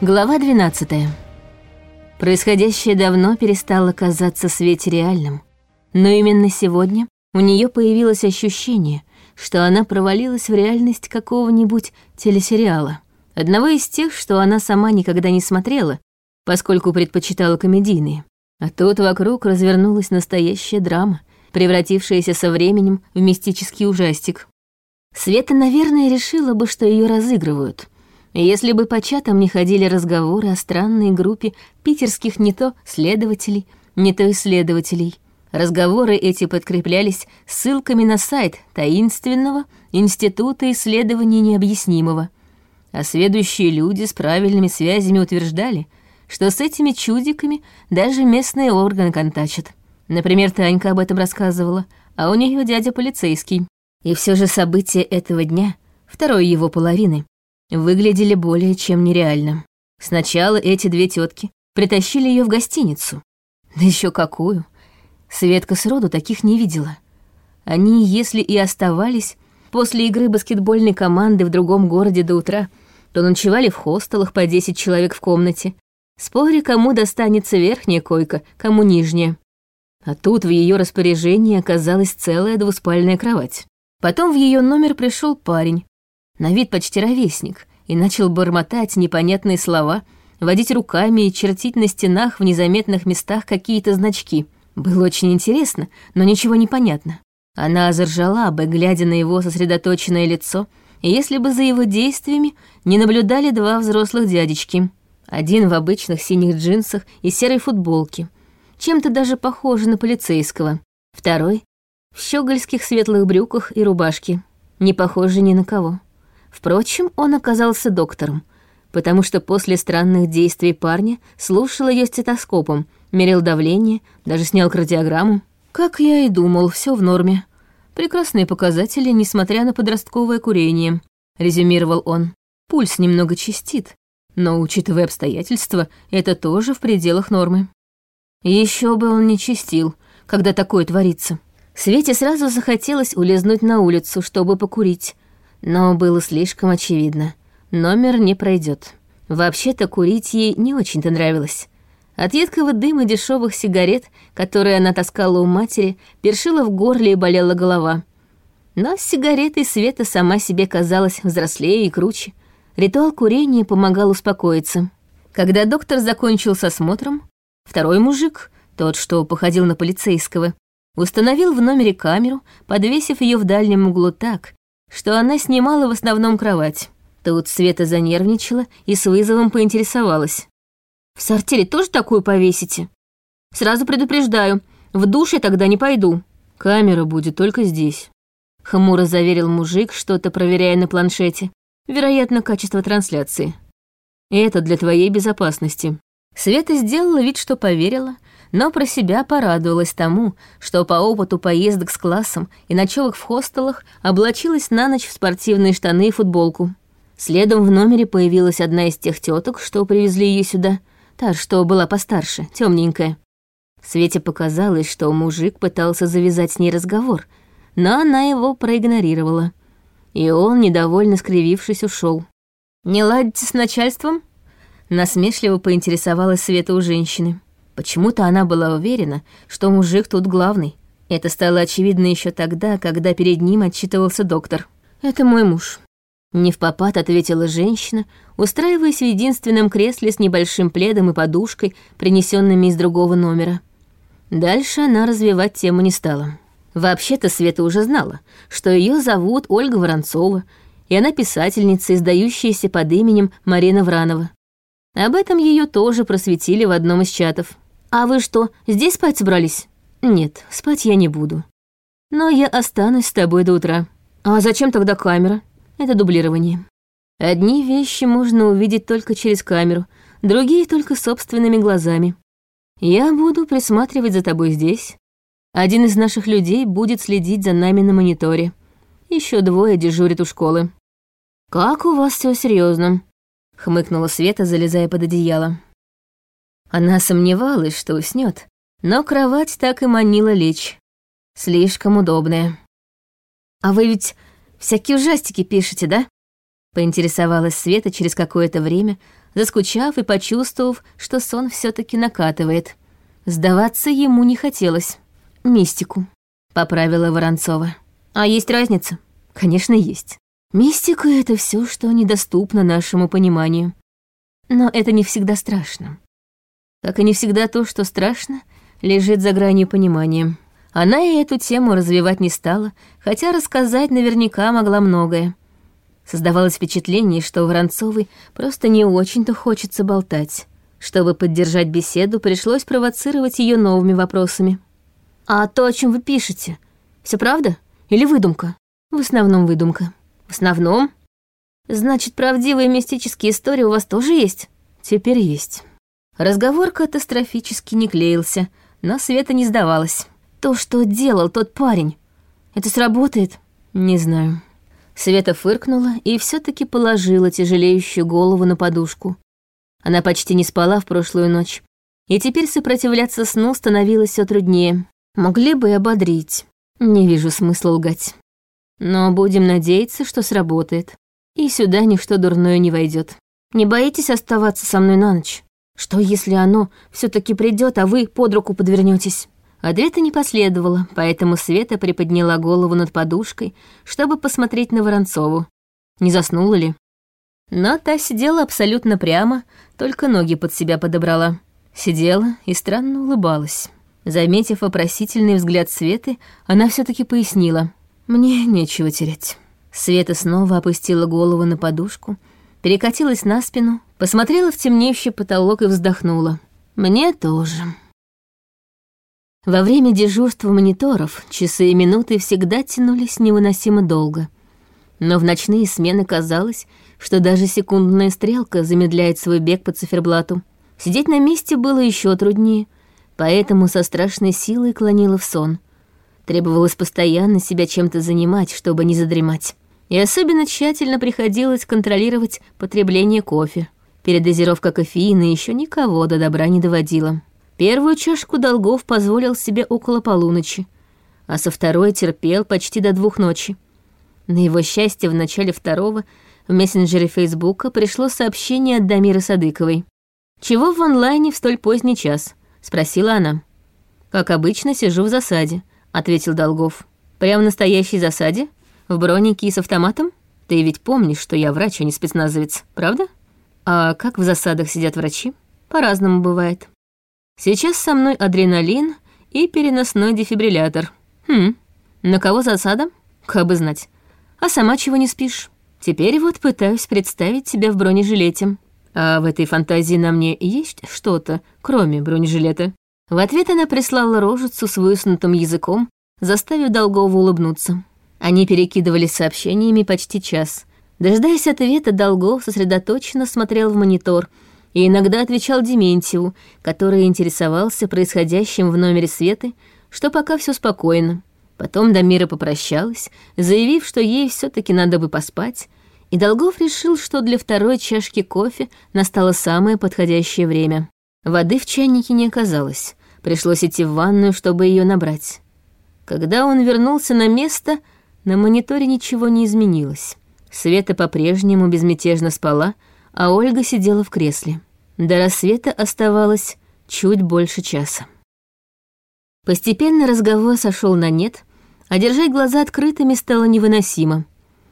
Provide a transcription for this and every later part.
Глава 12. Происходящее давно перестало казаться Свете реальным. Но именно сегодня у нее появилось ощущение, что она провалилась в реальность какого-нибудь телесериала. Одного из тех, что она сама никогда не смотрела, поскольку предпочитала комедийные. А тут вокруг развернулась настоящая драма, превратившаяся со временем в мистический ужастик. Света, наверное, решила бы, что ее разыгрывают. Если бы по чатам не ходили разговоры о странной группе питерских не то следователей, не то исследователей. Разговоры эти подкреплялись ссылками на сайт таинственного Института исследований необъяснимого. А следующие люди с правильными связями утверждали, что с этими чудиками даже местные органы контачат. Например, Танька об этом рассказывала, а у нее дядя полицейский. И все же события этого дня, второй его половины, выглядели более чем нереально. Сначала эти две тетки притащили ее в гостиницу. Да еще какую. Светка сроду таких не видела. Они, если и оставались после игры баскетбольной команды в другом городе до утра, то ночевали в хостелах по 10 человек в комнате, споря, кому достанется верхняя койка, кому нижняя. А тут в ее распоряжении оказалась целая двуспальная кровать. Потом в ее номер пришел парень, на вид почти ровесник, и начал бормотать непонятные слова, водить руками и чертить на стенах в незаметных местах какие-то значки. Было очень интересно, но ничего не понятно. Она заржала бы, глядя на его сосредоточенное лицо, если бы за его действиями не наблюдали два взрослых дядечки. Один в обычных синих джинсах и серой футболке, чем-то даже похожий на полицейского. Второй в щегольских светлых брюках и рубашке, не похожий ни на кого. Впрочем, он оказался доктором, потому что после странных действий парня слушал ее стетоскопом, мерил давление, даже снял кардиограмму. Как я и думал, все в норме. Прекрасные показатели, несмотря на подростковое курение, резюмировал он. Пульс немного чистит, но, учитывая обстоятельства, это тоже в пределах нормы. Еще бы он не чистил, когда такое творится. Свете сразу захотелось улизнуть на улицу, чтобы покурить. Но было слишком очевидно. Номер не пройдет. Вообще-то курить ей не очень-то нравилось. От едкого дыма дешевых сигарет, которые она таскала у матери, першила в горле и болела голова. Но с сигаретой Света сама себе казалась взрослее и круче. Ритуал курения помогал успокоиться. Когда доктор закончил с осмотром, второй мужик, тот, что походил на полицейского, Установил в номере камеру, подвесив ее в дальнем углу так, что она снимала в основном кровать. Тут Света занервничала и с вызовом поинтересовалась. «В сортире тоже такую повесите? Сразу предупреждаю, в душе тогда не пойду. Камера будет только здесь», — хмуро заверил мужик, что-то проверяя на планшете. Вероятно, качество трансляции. «Это для твоей безопасности». Света сделала вид, что поверила, но про себя порадовалась тому, что по опыту поездок с классом и ночевок в хостелах облачилась на ночь в спортивные штаны и футболку. Следом в номере появилась одна из тех теток, что привезли ее сюда, та, что была постарше, темненькая. Свете показалось, что мужик пытался завязать с ней разговор, но она его проигнорировала. И он, недовольно скривившись, ушел. «Не ладите с начальством?» Насмешливо поинтересовалась Света у женщины. Почему-то она была уверена, что мужик тут главный. Это стало очевидно еще тогда, когда перед ним отчитывался доктор. «Это мой муж». Не в попад ответила женщина, устраиваясь в единственном кресле с небольшим пледом и подушкой, принесенными из другого номера. Дальше она развивать тему не стала. Вообще-то Света уже знала, что ее зовут Ольга Воронцова, и она писательница, издающаяся под именем Марина Вранова. Об этом ее тоже просветили в одном из чатов. «А вы что, здесь спать собрались?» «Нет, спать я не буду. Но я останусь с тобой до утра». «А зачем тогда камера?» «Это дублирование. Одни вещи можно увидеть только через камеру, другие только собственными глазами. Я буду присматривать за тобой здесь. Один из наших людей будет следить за нами на мониторе. Еще двое дежурят у школы». «Как у вас все серьезно? хмыкнула Света, залезая под одеяло. Она сомневалась, что уснет, но кровать так и манила лечь. Слишком удобная. «А вы ведь всякие ужастики пишете, да?» Поинтересовалась Света через какое-то время, заскучав и почувствовав, что сон все таки накатывает. Сдаваться ему не хотелось. «Мистику», — поправила Воронцова. «А есть разница?» «Конечно, есть. Мистика — это все, что недоступно нашему пониманию. Но это не всегда страшно. Как и не всегда то, что страшно, лежит за гранью понимания. Она и эту тему развивать не стала, хотя рассказать наверняка могла многое. Создавалось впечатление, что Воронцовой просто не очень-то хочется болтать. Чтобы поддержать беседу, пришлось провоцировать ее новыми вопросами. «А то, о чем вы пишете, все правда? Или выдумка?» «В основном выдумка». В основном? Значит, правдивые мистические истории у вас тоже есть? Теперь есть. Разговор катастрофически не клеился, но Света не сдавалась. То, что делал тот парень, это сработает? Не знаю. Света фыркнула и все таки положила тяжелеющую голову на подушку. Она почти не спала в прошлую ночь, и теперь сопротивляться сну становилось все труднее. Могли бы и ободрить. Не вижу смысла лгать. Но будем надеяться, что сработает. И сюда ничто дурное не войдет. Не боитесь оставаться со мной на ночь? Что, если оно все таки придет, а вы под руку подвернетесь? Ответа не последовало, поэтому Света приподняла голову над подушкой, чтобы посмотреть на Воронцову. Не заснула ли? Но та сидела абсолютно прямо, только ноги под себя подобрала. Сидела и странно улыбалась. Заметив вопросительный взгляд Светы, она все таки пояснила — мне нечего терять. Света снова опустила голову на подушку, перекатилась на спину, посмотрела в темнеющий потолок и вздохнула. Мне тоже. Во время дежурства мониторов часы и минуты всегда тянулись невыносимо долго. Но в ночные смены казалось, что даже секундная стрелка замедляет свой бег по циферблату. Сидеть на месте было еще труднее, поэтому со страшной силой клонила в сон — Требовалось постоянно себя чем-то занимать, чтобы не задремать. И особенно тщательно приходилось контролировать потребление кофе. Передозировка кофеина еще никого до добра не доводила. Первую чашку долгов позволил себе около полуночи, а со второй терпел почти до двух ночи. На его счастье, в начале второго в мессенджере Фейсбука пришло сообщение от Дамиры Садыковой. «Чего в онлайне в столь поздний час?» — спросила она. «Как обычно, сижу в засаде ответил Долгов. «Прямо в настоящей засаде? В бронике и с автоматом? Ты ведь помнишь, что я врач, а не спецназовец, правда? А как в засадах сидят врачи? По-разному бывает. Сейчас со мной адреналин и переносной дефибриллятор. Хм, на кого засада? Как бы знать. А сама чего не спишь? Теперь вот пытаюсь представить себя в бронежилете. А в этой фантазии на мне есть что-то, кроме бронежилета? В ответ она прислала рожицу с высунутым языком, заставив Долгова улыбнуться. Они перекидывались сообщениями почти час. Дожидаясь ответа, Долгов сосредоточенно смотрел в монитор и иногда отвечал Дементьеву, который интересовался происходящим в номере Светы, что пока все спокойно. Потом Дамира попрощалась, заявив, что ей все таки надо бы поспать, и Долгов решил, что для второй чашки кофе настало самое подходящее время. Воды в чайнике не оказалось. Пришлось идти в ванную, чтобы ее набрать. Когда он вернулся на место, на мониторе ничего не изменилось. Света по-прежнему безмятежно спала, а Ольга сидела в кресле. До рассвета оставалось чуть больше часа. Постепенно разговор сошел на нет, а держать глаза открытыми стало невыносимо.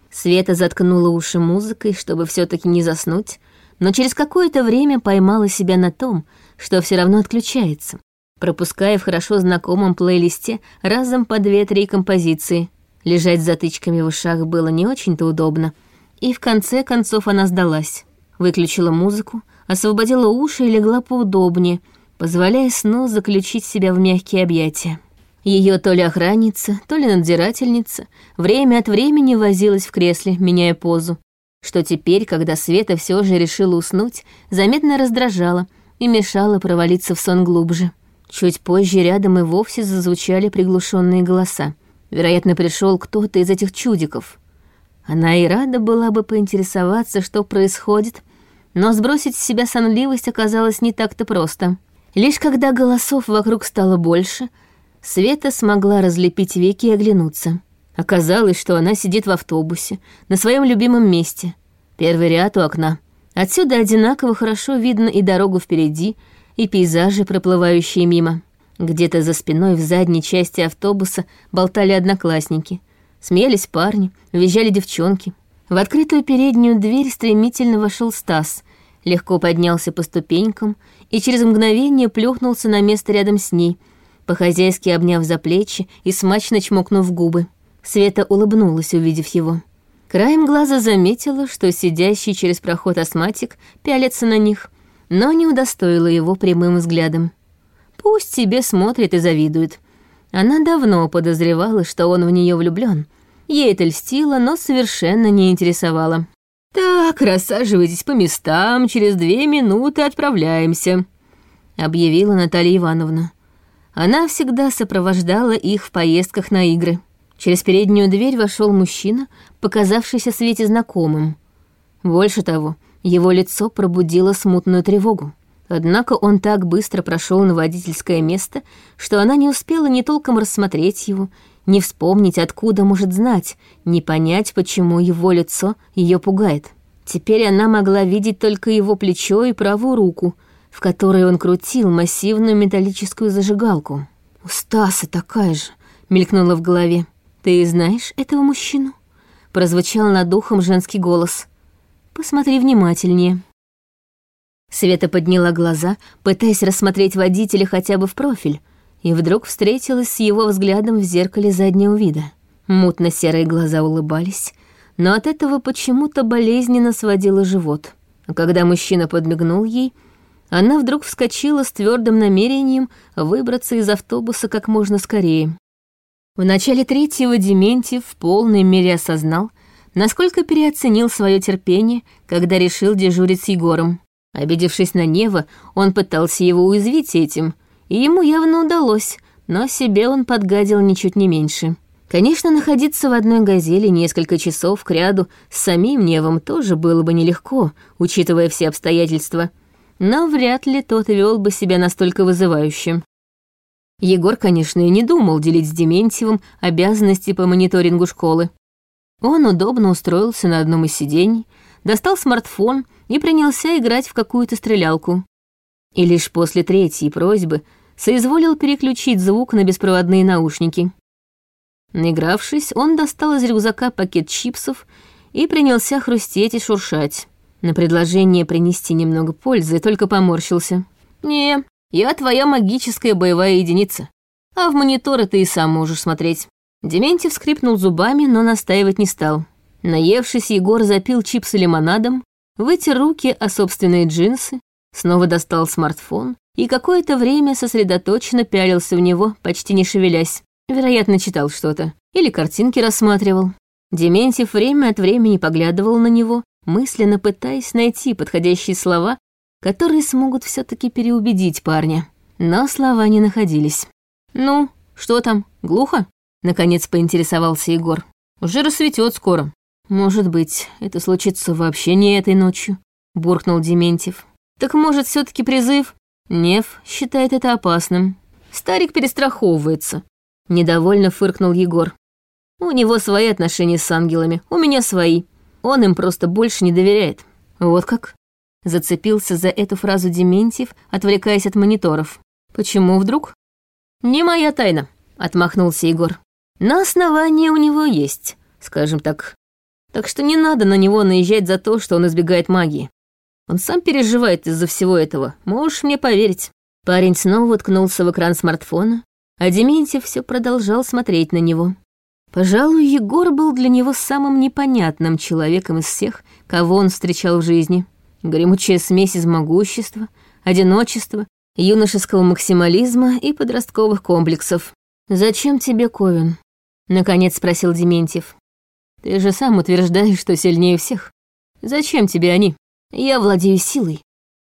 Света заткнула уши музыкой, чтобы все таки не заснуть, но через какое-то время поймала себя на том, что все равно отключается, пропуская в хорошо знакомом плейлисте разом по две-три композиции. Лежать с затычками в ушах было не очень-то удобно, и в конце концов она сдалась. Выключила музыку, освободила уши и легла поудобнее, позволяя сну заключить себя в мягкие объятия. Ее то ли охранница, то ли надзирательница время от времени возилась в кресле, меняя позу, что теперь, когда Света все же решила уснуть, заметно раздражала — и мешало провалиться в сон глубже. Чуть позже рядом и вовсе зазвучали приглушенные голоса. Вероятно, пришел кто-то из этих чудиков. Она и рада была бы поинтересоваться, что происходит, но сбросить с себя сонливость оказалось не так-то просто. Лишь когда голосов вокруг стало больше, Света смогла разлепить веки и оглянуться. Оказалось, что она сидит в автобусе, на своем любимом месте — Первый ряд у окна. Отсюда одинаково хорошо видно и дорогу впереди, и пейзажи, проплывающие мимо. Где-то за спиной в задней части автобуса болтали одноклассники. Смеялись парни, визжали девчонки. В открытую переднюю дверь стремительно вошел Стас, легко поднялся по ступенькам и через мгновение плюхнулся на место рядом с ней, по-хозяйски обняв за плечи и смачно чмокнув губы. Света улыбнулась, увидев его. Краем глаза заметила, что сидящий через проход астматик пялится на них, но не удостоила его прямым взглядом. Пусть себе смотрит и завидует. Она давно подозревала, что он в нее влюблен. Ей это льстило, но совершенно не интересовало. «Так, рассаживайтесь по местам, через две минуты отправляемся», — объявила Наталья Ивановна. Она всегда сопровождала их в поездках на игры. Через переднюю дверь вошел мужчина, показавшийся Свете знакомым. Больше того, его лицо пробудило смутную тревогу. Однако он так быстро прошел на водительское место, что она не успела ни толком рассмотреть его, ни вспомнить, откуда может знать, ни понять, почему его лицо ее пугает. Теперь она могла видеть только его плечо и правую руку, в которой он крутил массивную металлическую зажигалку. «У Стаса такая же», — мелькнула в голове. «Ты знаешь этого мужчину?» Прозвучал над духом женский голос. «Посмотри внимательнее». Света подняла глаза, пытаясь рассмотреть водителя хотя бы в профиль, и вдруг встретилась с его взглядом в зеркале заднего вида. Мутно-серые глаза улыбались, но от этого почему-то болезненно сводила живот. Когда мужчина подмигнул ей, она вдруг вскочила с твердым намерением выбраться из автобуса как можно скорее. В начале третьего Дементьев в полной мере осознал, насколько переоценил свое терпение, когда решил дежурить с Егором. Обидевшись на Нева, он пытался его уязвить этим, и ему явно удалось, но себе он подгадил ничуть не меньше. Конечно, находиться в одной газели несколько часов к ряду с самим Невом тоже было бы нелегко, учитывая все обстоятельства, но вряд ли тот вел бы себя настолько вызывающим. Егор, конечно, и не думал делить с Дементьевым обязанности по мониторингу школы. Он удобно устроился на одном из сидений, достал смартфон и принялся играть в какую-то стрелялку. И лишь после третьей просьбы соизволил переключить звук на беспроводные наушники. Наигравшись, он достал из рюкзака пакет чипсов и принялся хрустеть и шуршать. На предложение принести немного пользы только поморщился. «Не, я твоя магическая боевая единица. А в мониторы ты и сам можешь смотреть». Дементьев скрипнул зубами, но настаивать не стал. Наевшись, Егор запил чипсы лимонадом, вытер руки о собственные джинсы, снова достал смартфон и какое-то время сосредоточенно пялился в него, почти не шевелясь. Вероятно, читал что-то. Или картинки рассматривал. Дементьев время от времени поглядывал на него, мысленно пытаясь найти подходящие слова которые смогут все таки переубедить парня. Но слова не находились. «Ну, что там, глухо?» — наконец поинтересовался Егор. «Уже рассветет скоро». «Может быть, это случится вообще не этой ночью», — буркнул Дементьев. «Так может, все таки призыв?» Нев считает это опасным. Старик перестраховывается. Недовольно фыркнул Егор. У него свои отношения с ангелами, у меня свои. Он им просто больше не доверяет. Вот как? Зацепился за эту фразу Дементьев, отвлекаясь от мониторов. «Почему вдруг?» «Не моя тайна», — отмахнулся Егор. «Но основания у него есть, скажем так. Так что не надо на него наезжать за то, что он избегает магии. Он сам переживает из-за всего этого, можешь мне поверить». Парень снова уткнулся в экран смартфона, а Дементьев все продолжал смотреть на него. Пожалуй, Егор был для него самым непонятным человеком из всех, кого он встречал в жизни. Гремучая смесь из могущества, одиночества, юношеского максимализма и подростковых комплексов. «Зачем тебе Ковен?» — наконец спросил Дементьев. «Ты же сам утверждаешь, что сильнее всех. Зачем тебе они? Я владею силой,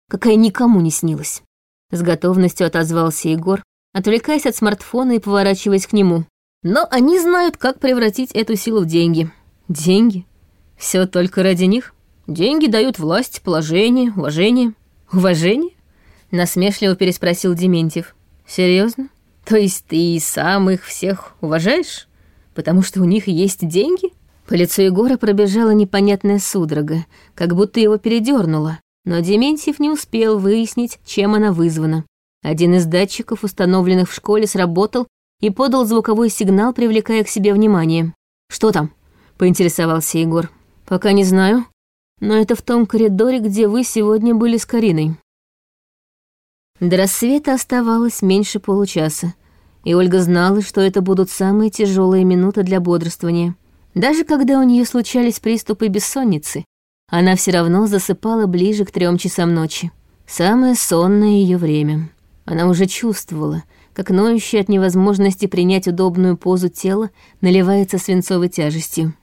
какая никому не снилась». С готовностью отозвался Егор, отвлекаясь от смартфона и поворачиваясь к нему. «Но они знают, как превратить эту силу в деньги». «Деньги? Все только ради них?» Деньги дают власть, положение, уважение. Уважение? Насмешливо переспросил Дементьев. Серьезно? То есть ты сам их всех уважаешь? Потому что у них есть деньги? По лицу Егора пробежала непонятная судорога, как будто его передернуло, но Дементьев не успел выяснить, чем она вызвана. Один из датчиков, установленных в школе, сработал и подал звуковой сигнал, привлекая к себе внимание. «Что там?» — поинтересовался Егор. «Пока не знаю, но это в том коридоре, где вы сегодня были с Кариной». До рассвета оставалось меньше получаса, и Ольга знала, что это будут самые тяжелые минуты для бодрствования. Даже когда у нее случались приступы бессонницы, она все равно засыпала ближе к трем часам ночи. Самое сонное ее время. Она уже чувствовала, как ноющее от невозможности принять удобную позу тела наливается свинцовой тяжестью.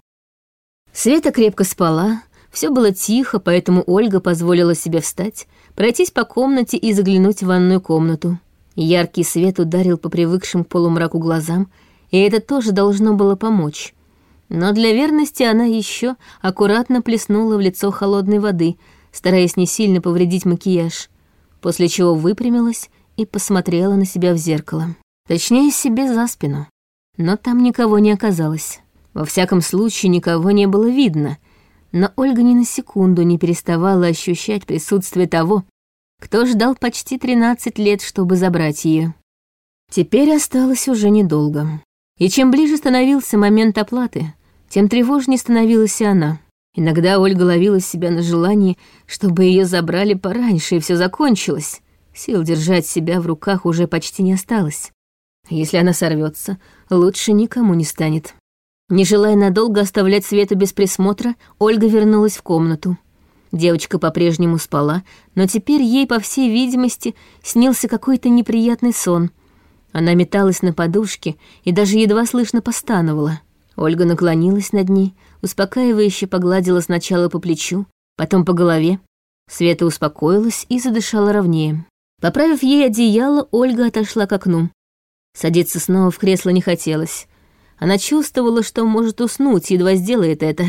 Света крепко спала, все было тихо, поэтому Ольга позволила себе встать, пройтись по комнате и заглянуть в ванную комнату. Яркий свет ударил по привыкшим к полумраку глазам, и это тоже должно было помочь. Но для верности она еще аккуратно плеснула в лицо холодной воды, стараясь не сильно повредить макияж, после чего выпрямилась и посмотрела на себя в зеркало. Точнее, себе за спину. Но там никого не оказалось. Во всяком случае, никого не было видно. Но Ольга ни на секунду не переставала ощущать присутствие того, кто ждал почти 13 лет, чтобы забрать ее. Теперь осталось уже недолго. И чем ближе становился момент оплаты, тем тревожнее становилась и она. Иногда Ольга ловила себя на желании, чтобы ее забрали пораньше и все закончилось. Сил держать себя в руках уже почти не осталось. Если она сорвется, лучше никому не станет. Не желая надолго оставлять Свету без присмотра, Ольга вернулась в комнату. Девочка по-прежнему спала, но теперь ей, по всей видимости, снился какой-то неприятный сон. Она металась на подушке и даже едва слышно постановала. Ольга наклонилась над ней, успокаивающе погладила сначала по плечу, потом по голове. Света успокоилась и задышала ровнее. Поправив ей одеяло, Ольга отошла к окну. Садиться снова в кресло не хотелось. Она чувствовала, что может уснуть, едва сделает это.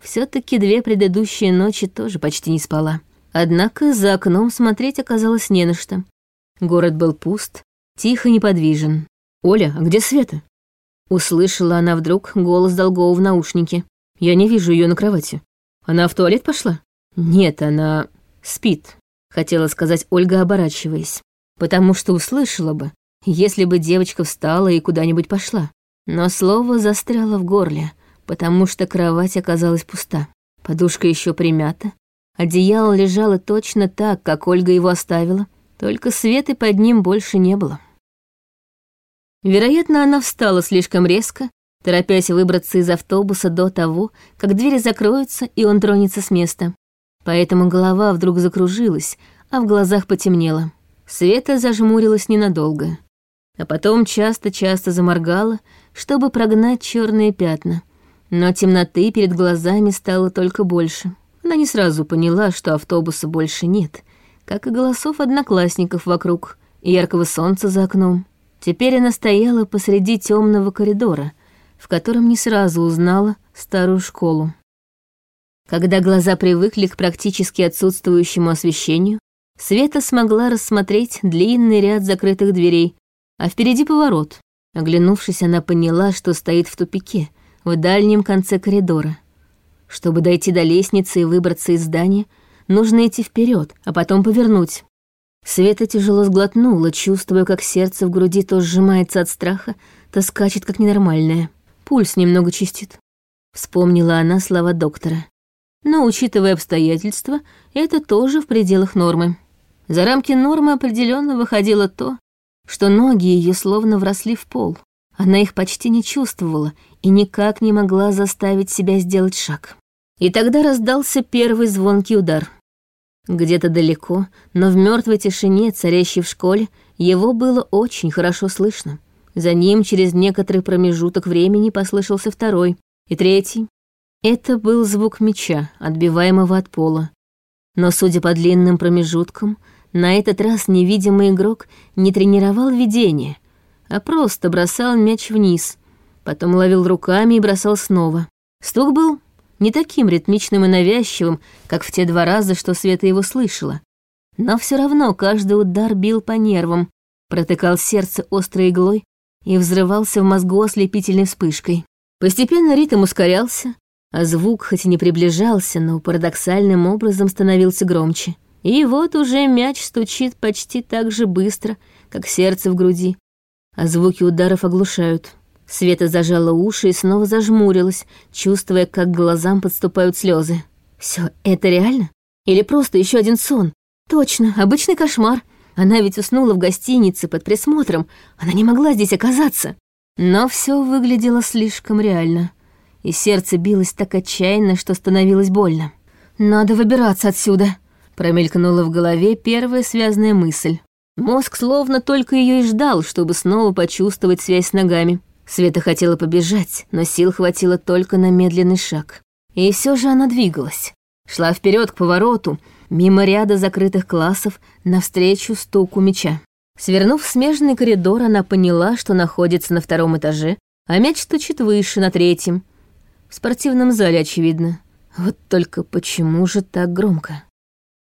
все таки две предыдущие ночи тоже почти не спала. Однако за окном смотреть оказалось не на что. Город был пуст, тихо неподвижен. «Оля, а где Света?» Услышала она вдруг голос Долгова в наушнике. «Я не вижу ее на кровати. Она в туалет пошла?» «Нет, она спит», хотела сказать Ольга, оборачиваясь, потому что услышала бы, если бы девочка встала и куда-нибудь пошла. Но слово застряло в горле, потому что кровать оказалась пуста. Подушка еще примята, одеяло лежало точно так, как Ольга его оставила, только света под ним больше не было. Вероятно, она встала слишком резко, торопясь выбраться из автобуса до того, как двери закроются и он тронется с места. Поэтому голова вдруг закружилась, а в глазах потемнело. Света зажмурилась ненадолго. А потом часто-часто заморгала, чтобы прогнать черные пятна. Но темноты перед глазами стало только больше. Она не сразу поняла, что автобуса больше нет, как и голосов одноклассников вокруг, и яркого солнца за окном. Теперь она стояла посреди темного коридора, в котором не сразу узнала старую школу. Когда глаза привыкли к практически отсутствующему освещению, Света смогла рассмотреть длинный ряд закрытых дверей, а впереди поворот. Оглянувшись, она поняла, что стоит в тупике, в дальнем конце коридора. Чтобы дойти до лестницы и выбраться из здания, нужно идти вперед, а потом повернуть. Света тяжело сглотнула, чувствуя, как сердце в груди то сжимается от страха, то скачет, как ненормальное. Пульс немного чистит. Вспомнила она слова доктора но, учитывая обстоятельства, это тоже в пределах нормы. За рамки нормы определенно выходило то, что ноги ее словно вросли в пол. Она их почти не чувствовала и никак не могла заставить себя сделать шаг. И тогда раздался первый звонкий удар. Где-то далеко, но в мертвой тишине, царящей в школе, его было очень хорошо слышно. За ним через некоторый промежуток времени послышался второй и третий, это был звук меча, отбиваемого от пола. Но, судя по длинным промежуткам, на этот раз невидимый игрок не тренировал видение, а просто бросал мяч вниз, потом ловил руками и бросал снова. Стук был не таким ритмичным и навязчивым, как в те два раза, что Света его слышала. Но все равно каждый удар бил по нервам, протыкал сердце острой иглой и взрывался в мозгу ослепительной вспышкой. Постепенно ритм ускорялся, а звук хоть и не приближался, но парадоксальным образом становился громче. И вот уже мяч стучит почти так же быстро, как сердце в груди, а звуки ударов оглушают. Света зажала уши и снова зажмурилась, чувствуя, как глазам подступают слезы. Все это реально? Или просто еще один сон? Точно, обычный кошмар. Она ведь уснула в гостинице под присмотром, она не могла здесь оказаться. Но все выглядело слишком реально, и сердце билось так отчаянно, что становилось больно. «Надо выбираться отсюда», — промелькнула в голове первая связанная мысль. Мозг словно только ее и ждал, чтобы снова почувствовать связь с ногами. Света хотела побежать, но сил хватило только на медленный шаг. И все же она двигалась. Шла вперед к повороту, мимо ряда закрытых классов, навстречу стуку мяча. Свернув в смежный коридор, она поняла, что находится на втором этаже, а мяч стучит выше, на третьем. В спортивном зале, очевидно. Вот только почему же так громко?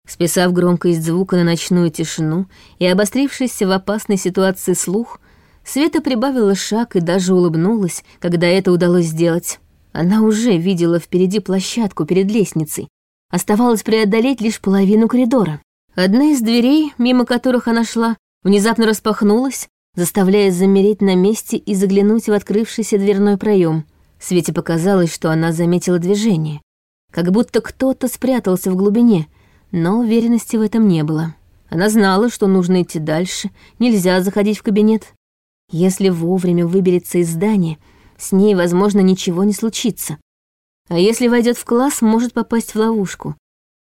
Списав громкость звука на ночную тишину и обострившийся в опасной ситуации слух, Света прибавила шаг и даже улыбнулась, когда это удалось сделать. Она уже видела впереди площадку перед лестницей. Оставалось преодолеть лишь половину коридора. Одна из дверей, мимо которых она шла, внезапно распахнулась, заставляя замереть на месте и заглянуть в открывшийся дверной проем. Свете показалось, что она заметила движение. Как будто кто-то спрятался в глубине, но уверенности в этом не было. Она знала, что нужно идти дальше, нельзя заходить в кабинет. Если вовремя выберется из здания, с ней, возможно, ничего не случится. А если войдет в класс, может попасть в ловушку.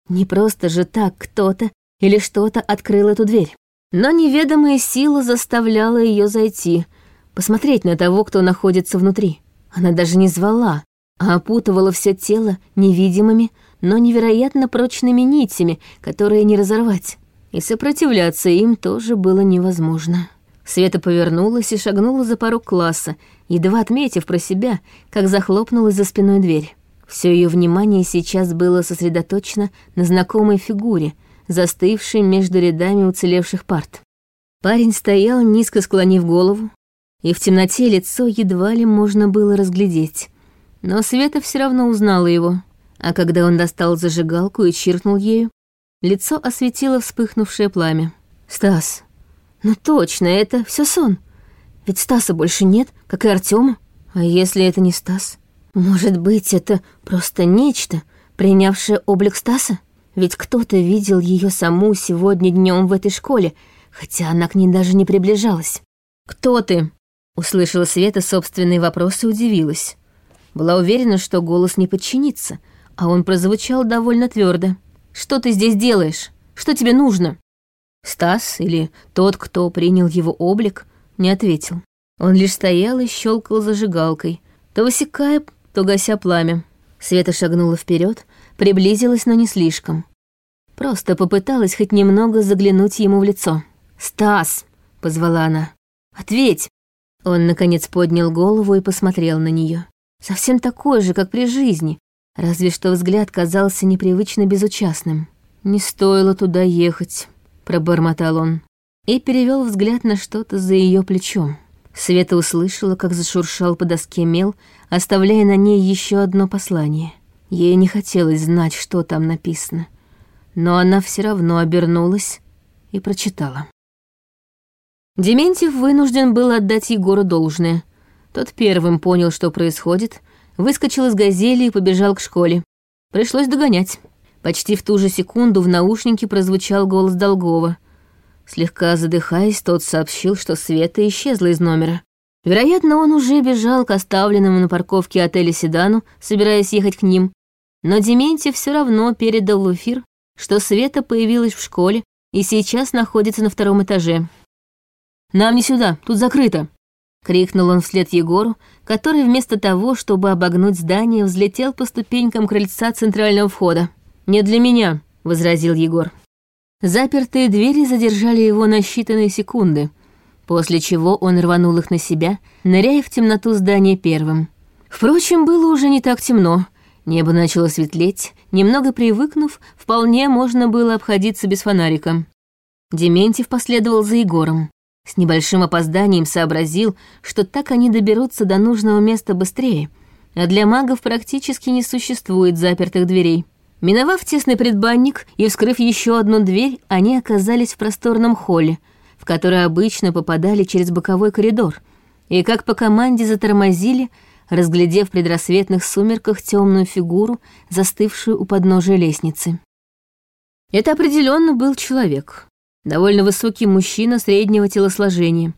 Не просто же так кто-то или что-то открыл эту дверь. Но неведомая сила заставляла ее зайти, посмотреть на того, кто находится внутри. Она даже не звала, а опутывала все тело невидимыми, но невероятно прочными нитями, которые не разорвать. И сопротивляться им тоже было невозможно. Света повернулась и шагнула за порог класса, едва отметив про себя, как захлопнулась за спиной дверь. Все ее внимание сейчас было сосредоточено на знакомой фигуре, застывшей между рядами уцелевших парт. Парень стоял, низко склонив голову, и в темноте лицо едва ли можно было разглядеть. Но Света все равно узнала его, а когда он достал зажигалку и чиркнул ею, лицо осветило вспыхнувшее пламя. «Стас, ну точно, это все сон. Ведь Стаса больше нет, как и Артема. А если это не Стас? Может быть, это просто нечто, принявшее облик Стаса? Ведь кто-то видел ее саму сегодня днем в этой школе, хотя она к ней даже не приближалась. «Кто ты?» — услышала Света собственные вопросы и удивилась. Была уверена, что голос не подчинится, а он прозвучал довольно твердо. «Что ты здесь делаешь? Что тебе нужно?» Стас или тот, кто принял его облик, не ответил. Он лишь стоял и щелкал зажигалкой, то высекая, то гася пламя. Света шагнула вперед, приблизилась, но не слишком. Просто попыталась хоть немного заглянуть ему в лицо. «Стас!» — позвала она. «Ответь!» Он, наконец, поднял голову и посмотрел на нее. Совсем такой же, как при жизни, разве что взгляд казался непривычно безучастным. «Не стоило туда ехать», — пробормотал он. И перевел взгляд на что-то за ее плечом. Света услышала, как зашуршал по доске мел, оставляя на ней еще одно послание. Ей не хотелось знать, что там написано. Но она все равно обернулась и прочитала. Дементьев вынужден был отдать Егору должное. Тот первым понял, что происходит, выскочил из газели и побежал к школе. Пришлось догонять. Почти в ту же секунду в наушнике прозвучал голос Долгова. Слегка задыхаясь, тот сообщил, что Света исчезла из номера. Вероятно, он уже бежал к оставленному на парковке отеля Седану, собираясь ехать к ним. Но Дементьев все равно передал в эфир, что Света появилась в школе и сейчас находится на втором этаже. «Нам не сюда, тут закрыто!» — крикнул он вслед Егору, который вместо того, чтобы обогнуть здание, взлетел по ступенькам крыльца центрального входа. «Не для меня», — возразил Егор. Запертые двери задержали его на считанные секунды, после чего он рванул их на себя, ныряя в темноту здания первым. Впрочем, было уже не так темно. Небо начало светлеть, немного привыкнув, вполне можно было обходиться без фонарика. Дементьев последовал за Егором. С небольшим опозданием сообразил, что так они доберутся до нужного места быстрее, а для магов практически не существует запертых дверей. Миновав тесный предбанник и вскрыв еще одну дверь, они оказались в просторном холле, в который обычно попадали через боковой коридор, и как по команде затормозили, разглядев в предрассветных сумерках темную фигуру, застывшую у подножия лестницы. Это определенно был человек. Довольно высокий мужчина среднего телосложения.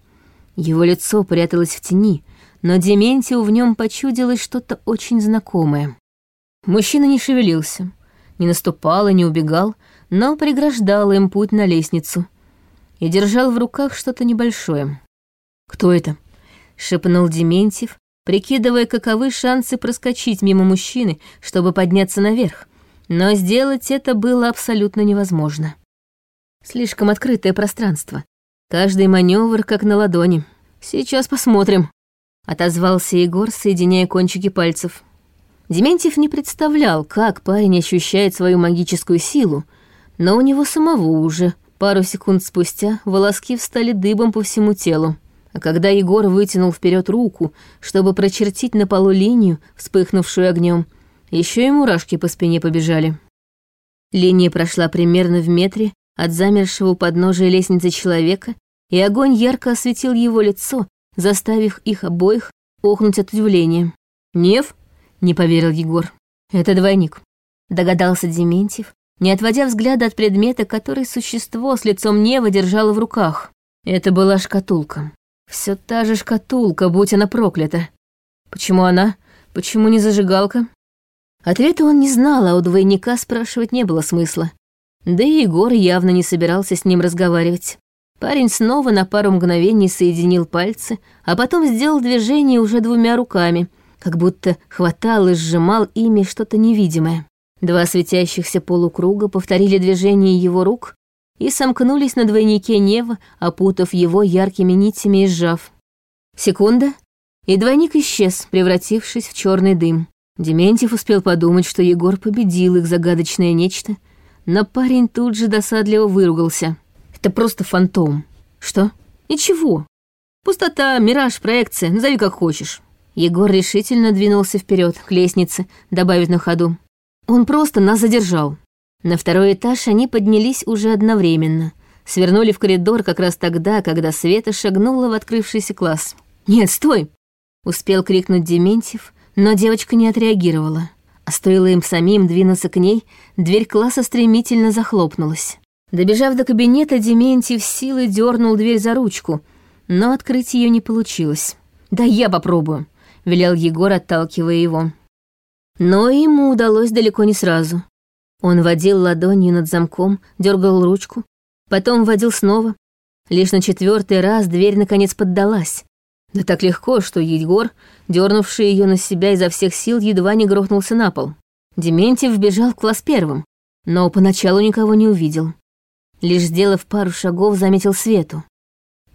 Его лицо пряталось в тени, но Дементию в нем почудилось что-то очень знакомое. Мужчина не шевелился, не наступал и не убегал, но преграждал им путь на лестницу и держал в руках что-то небольшое. «Кто это?» — шепнул Дементьев, прикидывая, каковы шансы проскочить мимо мужчины, чтобы подняться наверх, но сделать это было абсолютно невозможно. Слишком открытое пространство. Каждый маневр как на ладони. Сейчас посмотрим. Отозвался Егор, соединяя кончики пальцев. Дементьев не представлял, как парень ощущает свою магическую силу, но у него самого уже пару секунд спустя волоски встали дыбом по всему телу. А когда Егор вытянул вперед руку, чтобы прочертить на полу линию, вспыхнувшую огнем, еще и мурашки по спине побежали. Линия прошла примерно в метре от замершего подножия лестницы человека, и огонь ярко осветил его лицо, заставив их обоих охнуть от удивления. «Нев?» — не поверил Егор. «Это двойник», — догадался Дементьев, не отводя взгляда от предмета, который существо с лицом Нева держало в руках. Это была шкатулка. Все та же шкатулка, будь она проклята. Почему она? Почему не зажигалка? Ответа он не знал, а у двойника спрашивать не было смысла. Да и Егор явно не собирался с ним разговаривать. Парень снова на пару мгновений соединил пальцы, а потом сделал движение уже двумя руками, как будто хватал и сжимал ими что-то невидимое. Два светящихся полукруга повторили движение его рук, и сомкнулись на двойнике Нева, опутав его яркими нитями и сжав. Секунда, и двойник исчез, превратившись в черный дым. Дементьев успел подумать, что Егор победил их загадочное нечто, но парень тут же досадливо выругался. Это просто фантом. Что? Ничего. Пустота, мираж, проекция, назови как хочешь. Егор решительно двинулся вперед к лестнице, добавив на ходу. Он просто нас задержал. На второй этаж они поднялись уже одновременно. Свернули в коридор как раз тогда, когда Света шагнула в открывшийся класс. «Нет, стой!» — успел крикнуть Дементьев, но девочка не отреагировала. А стоило им самим двинуться к ней, дверь класса стремительно захлопнулась. Добежав до кабинета, Дементьев силой дернул дверь за ручку, но открыть ее не получилось. «Да я попробую», — велел Егор, отталкивая его. Но ему удалось далеко не сразу. Он водил ладонью над замком, дергал ручку, потом водил снова. Лишь на четвертый раз дверь наконец поддалась. Да так легко, что Егор, дернувший ее на себя изо всех сил, едва не грохнулся на пол. Дементьев бежал в класс первым, но поначалу никого не увидел. Лишь сделав пару шагов, заметил Свету.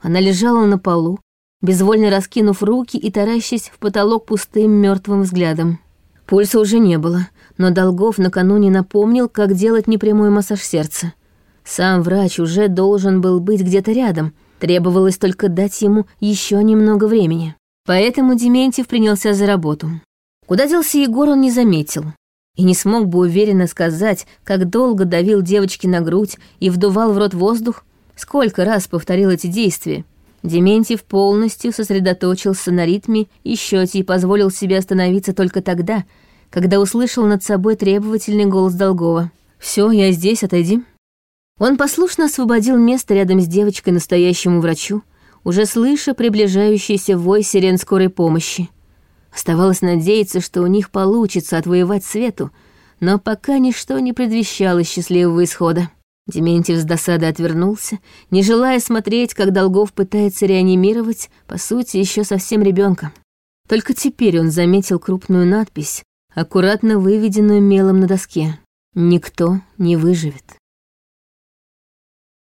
Она лежала на полу, безвольно раскинув руки и таращась в потолок пустым мертвым взглядом. Пульса уже не было, но Долгов накануне напомнил, как делать непрямой массаж сердца. Сам врач уже должен был быть где-то рядом, требовалось только дать ему еще немного времени. Поэтому Дементьев принялся за работу. Куда делся Егор, он не заметил. И не смог бы уверенно сказать, как долго давил девочке на грудь и вдувал в рот воздух, сколько раз повторил эти действия. Дементьев полностью сосредоточился на ритме и счете и позволил себе остановиться только тогда, когда услышал над собой требовательный голос Долгова. «Все, я здесь, отойди». Он послушно освободил место рядом с девочкой настоящему врачу, уже слыша приближающийся вой сирен скорой помощи. Оставалось надеяться, что у них получится отвоевать Свету, но пока ничто не предвещало счастливого исхода. Дементьев с досадой отвернулся, не желая смотреть, как Долгов пытается реанимировать, по сути, еще совсем ребенка. Только теперь он заметил крупную надпись, аккуратно выведенную мелом на доске. «Никто не выживет».